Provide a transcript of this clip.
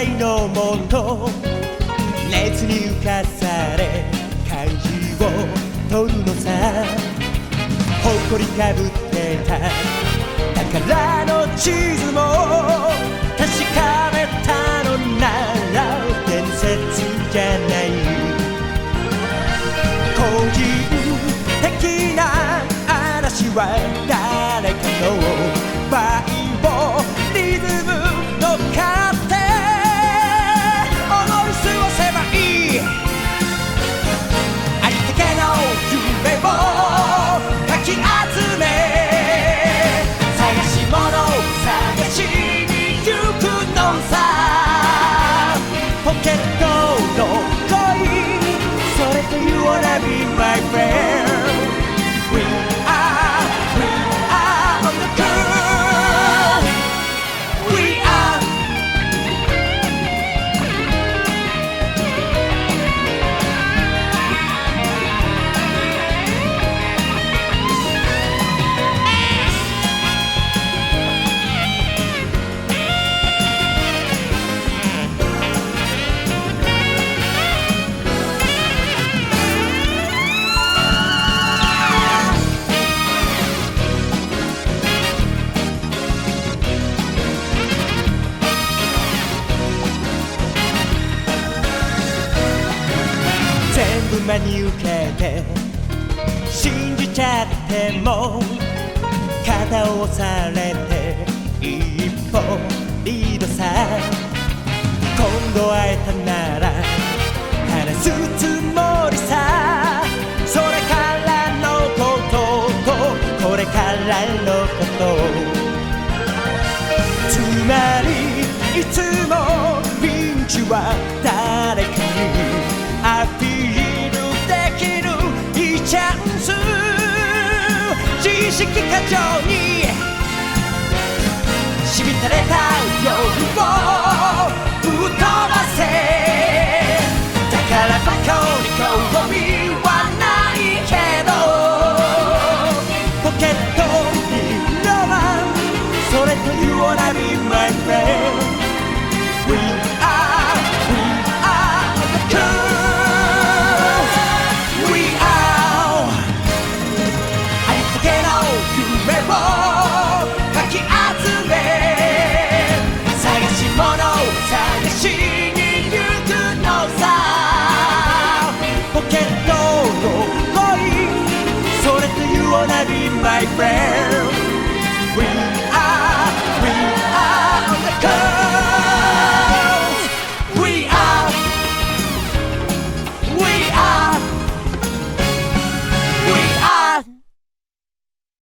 愛のもと熱に浮かされ漢字を取るのさ。誇りかぶってた宝の地図も確かめたのなら伝説じゃない。個人的な嵐は誰かのバイオリズムポケ真に受けて信じちゃっても肩を押されて一歩リードさ今度会えたなら話すつもりさ。それからのこと。とこれからのこと。つまりいつもピンチは誰か。チャンス知識過剰にしびたれた夜を吹っ飛ばせだからバカに興味はないけどポケットにロマンそれと言わな